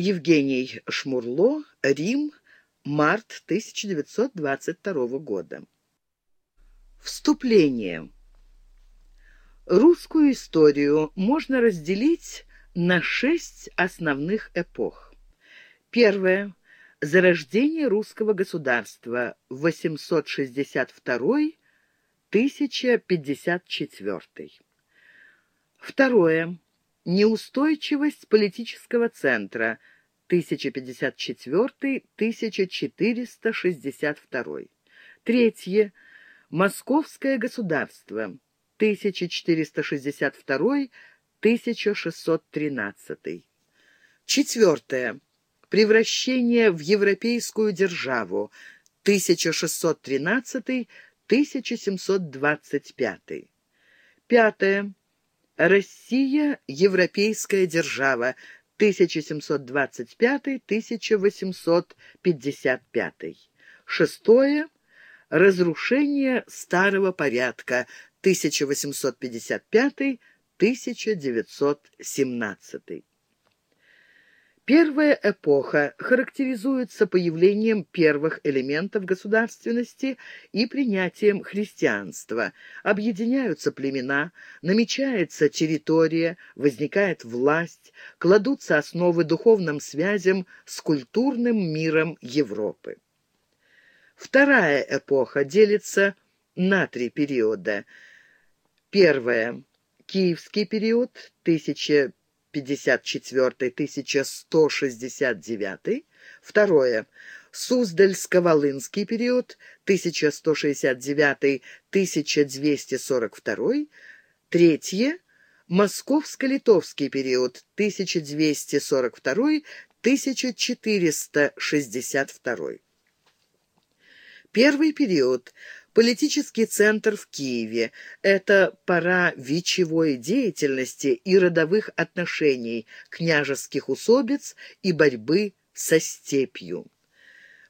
Евгений Шмурло, Рим, март 1922 года. Вступление. Русскую историю можно разделить на шесть основных эпох. Первая – зарождение русского государства, 862-1054. Второе – неустойчивость политического центра, 1054-1462. Третье – Московское государство, 1462-1613. Четвертое. Превращение в европейскую державу, 1613-1725. Пятое. Россия – европейская держава, 1725-1855. Шестое. Разрушение старого порядка 1855-1917. Первая эпоха характеризуется появлением первых элементов государственности и принятием христианства. Объединяются племена, намечается территория, возникает власть, кладутся основы духовным связям с культурным миром Европы. Вторая эпоха делится на три периода. Первая – Киевский период, 1054-1169. Второе – Суздальско-Волынский период, 1169-1242. Третье – Московско-Литовский период, 1242-1462. Первый период – политический центр в Киеве. Это пора вечевой деятельности и родовых отношений, княжеских усобиц и борьбы со степью.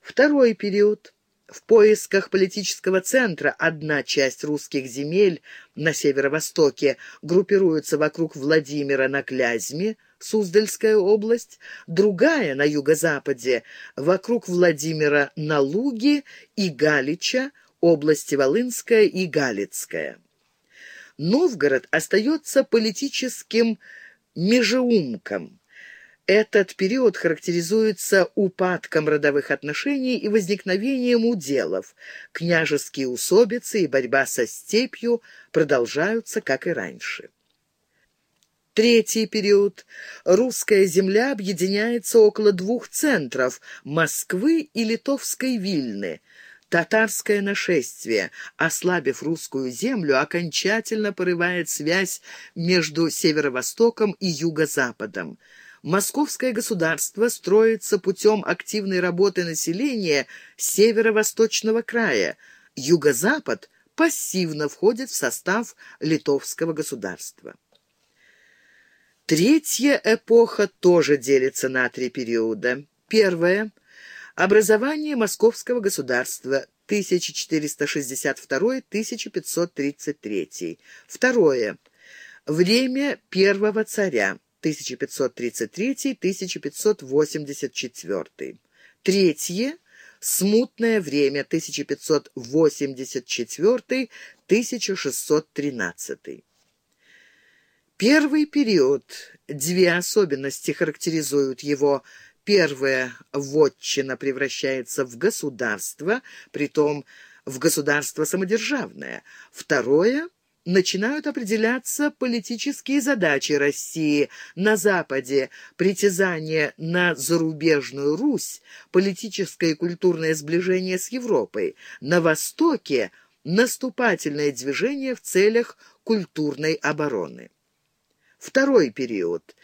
Второй период – в поисках политического центра одна часть русских земель на северо-востоке группируется вокруг Владимира на Клязьме, Суздальская область, другая на юго-западе, вокруг Владимира на Луге и Галича, области Волынская и Галицкая. Новгород остается политическим межеумком. Этот период характеризуется упадком родовых отношений и возникновением уделов. Княжеские усобицы и борьба со степью продолжаются, как и раньше. Третий период. Русская земля объединяется около двух центров – Москвы и Литовской Вильны. Татарское нашествие, ослабив русскую землю, окончательно порывает связь между северо-востоком и юго-западом. Московское государство строится путем активной работы населения северо-восточного края. Юго-запад пассивно входит в состав литовского государства. Третья эпоха тоже делится на три периода. Первая – образование Московского государства 1462-1533. Второе – время первого царя 1533-1584. Третье – смутное время 1584-1613. Первый период. Две особенности характеризуют его. Первое – вотчина превращается в государство, притом в государство самодержавное. Второе – начинают определяться политические задачи России на Западе, притязание на зарубежную Русь, политическое и культурное сближение с Европой, на Востоке – наступательное движение в целях культурной обороны. Второй период.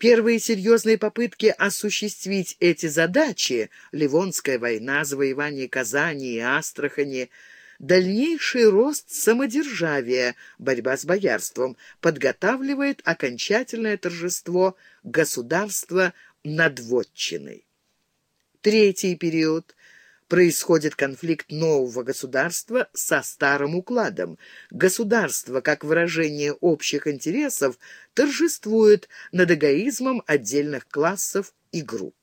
Первые серьезные попытки осуществить эти задачи – Ливонская война, завоевание Казани и Астрахани – дальнейший рост самодержавия, борьба с боярством, подготавливает окончательное торжество государства над. Третий период – происходит конфликт нового государства со старым укладом. Государство, как выражение общих интересов, торжествует над эгоизмом отдельных классов и групп.